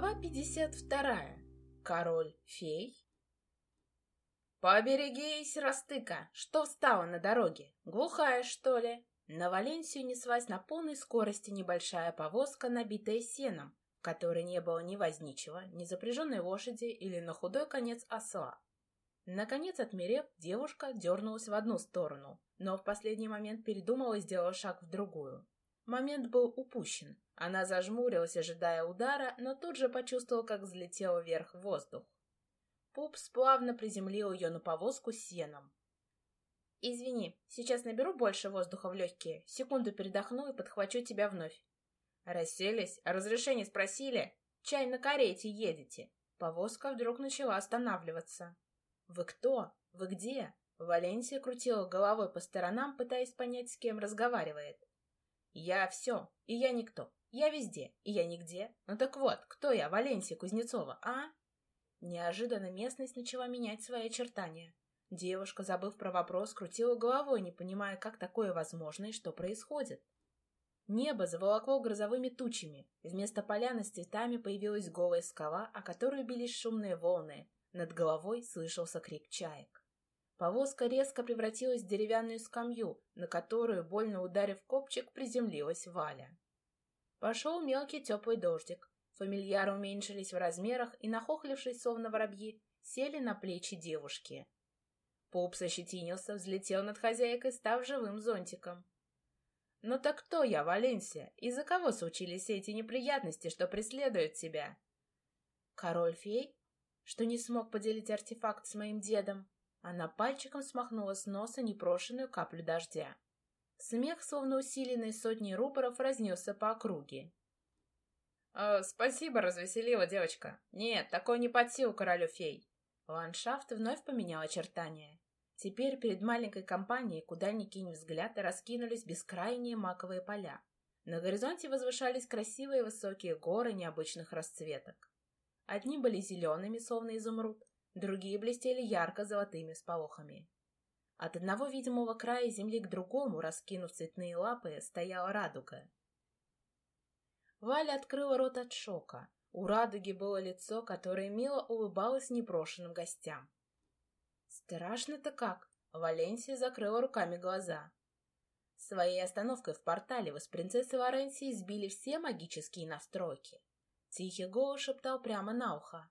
Глава 52. Король-фей. «Поберегись, Растыка! Что встала на дороге? Глухая, что ли?» На Валенсию неслась на полной скорости небольшая повозка, набитая сеном, в которой не было ни возничего, ни запряженной лошади или на худой конец осла. Наконец, отмерев, девушка дернулась в одну сторону, но в последний момент передумала и сделала шаг в другую. Момент был упущен. Она зажмурилась, ожидая удара, но тут же почувствовала, как взлетел вверх воздух. Пупс плавно приземлил ее на повозку сеном. «Извини, сейчас наберу больше воздуха в легкие, секунду передохну и подхвачу тебя вновь». «Расселись? Разрешение спросили? Чай на карете едете?» Повозка вдруг начала останавливаться. «Вы кто? Вы где?» Валенсия крутила головой по сторонам, пытаясь понять, с кем разговаривает. Я все, и я никто. Я везде, и я нигде. Ну так вот, кто я, Валенсия Кузнецова, а? Неожиданно местность начала менять свои очертания. Девушка, забыв про вопрос, крутила головой, не понимая, как такое возможно и что происходит. Небо заволокло грозовыми тучами. Вместо поляны с цветами появилась голая скала, о которую бились шумные волны. Над головой слышался крик чаек. Повозка резко превратилась в деревянную скамью, на которую, больно ударив копчик, приземлилась Валя. Пошел мелкий теплый дождик. Фамильяры уменьшились в размерах и, нахохлившись, словно воробьи, сели на плечи девушки. Пупс ощетинился, взлетел над хозяйкой, став живым зонтиком. «Ну так кто я, Валенсия? Из-за кого случились эти неприятности, что преследуют тебя?» «Король-фей? Что не смог поделить артефакт с моим дедом?» Она пальчиком смахнула с носа непрошенную каплю дождя. Смех, словно усиленный сотней рупоров, разнесся по округе. «Э, «Спасибо, развеселила девочка. Нет, такой не под силу королю фей». Ландшафт вновь поменял очертания. Теперь перед маленькой компанией, куда ни кинь взгляд, раскинулись бескрайние маковые поля. На горизонте возвышались красивые высокие горы необычных расцветок. Одни были зелеными, словно изумруд, другие блестели ярко-золотыми сполохами. От одного видимого края земли к другому, раскинув цветные лапы, стояла радуга. Валя открыла рот от шока. У радуги было лицо, которое мило улыбалось непрошенным гостям. «Страшно-то как!» Валенсия закрыла руками глаза. Своей остановкой в портале вы с принцессой Лоренсией сбили все магические настройки. Тихий голос шептал прямо на ухо.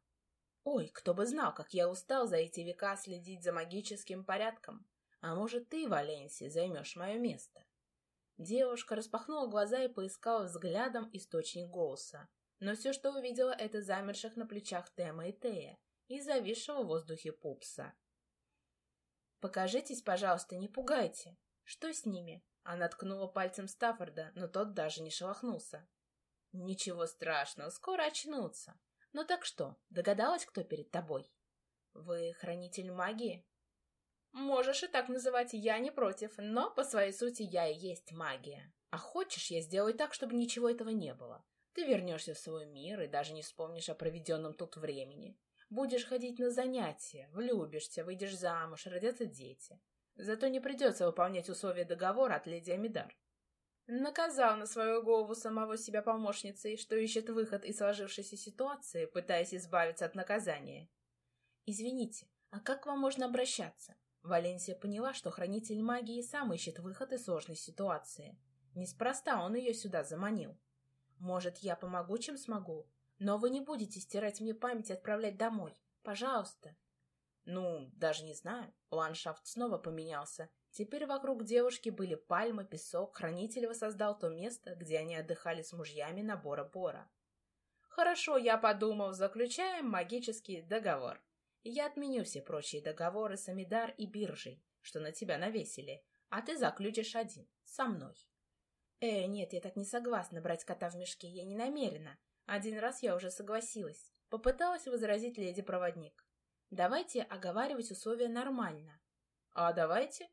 Ой, кто бы знал, как я устал за эти века следить за магическим порядком. А может, ты, Валенсия, займешь мое место? Девушка распахнула глаза и поискала взглядом источник голоса. Но все, что увидела, это замерших на плечах Тема и Тея и зависшего в воздухе пупса. «Покажитесь, пожалуйста, не пугайте. Что с ними?» Она ткнула пальцем Стаффорда, но тот даже не шелохнулся. «Ничего страшного, скоро очнутся. Ну так что, догадалась, кто перед тобой? Вы хранитель магии? Можешь и так называть, я не против, но по своей сути я и есть магия. А хочешь, я сделаю так, чтобы ничего этого не было. Ты вернешься в свой мир и даже не вспомнишь о проведенном тут времени. Будешь ходить на занятия, влюбишься, выйдешь замуж, родятся дети. Зато не придется выполнять условия договора от леди Амидар. Наказал на свою голову самого себя помощницей, что ищет выход из сложившейся ситуации, пытаясь избавиться от наказания. «Извините, а как вам можно обращаться?» Валенсия поняла, что хранитель магии сам ищет выход из сложной ситуации. Неспроста он ее сюда заманил. «Может, я помогу, чем смогу? Но вы не будете стирать мне память и отправлять домой. Пожалуйста». Ну, даже не знаю. Ландшафт снова поменялся, Теперь вокруг девушки были пальмы, песок, хранитель воссоздал то место, где они отдыхали с мужьями на Бора-Бора. Хорошо, я подумал, заключаем магический договор. Я отменю все прочие договоры с Амидар и биржей, что на тебя навесили, а ты заключишь один, со мной. Э, нет, я так не согласна брать кота в мешке, я не намерена. Один раз я уже согласилась. Попыталась возразить леди-проводник. Давайте оговаривать условия нормально. А давайте,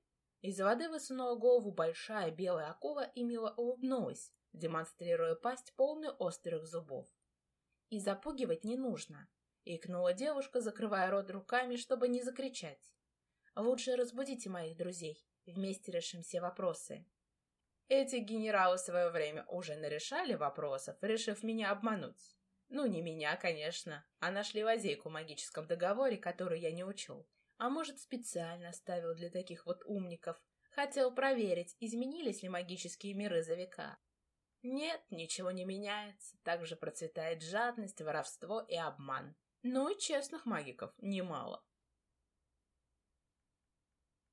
из воды высунула голову большая белая акула и мило улыбнулась, демонстрируя пасть, полную острых зубов. «И запугивать не нужно», — икнула девушка, закрывая рот руками, чтобы не закричать. «Лучше разбудите моих друзей, вместе решим все вопросы». Эти генералы в свое время уже нарешали вопросов, решив меня обмануть. Ну, не меня, конечно, а нашли лазейку в магическом договоре, который я не учел. А может, специально оставил для таких вот умников. Хотел проверить, изменились ли магические миры за века. Нет, ничего не меняется. Также процветает жадность, воровство и обман. Ну и честных магиков немало.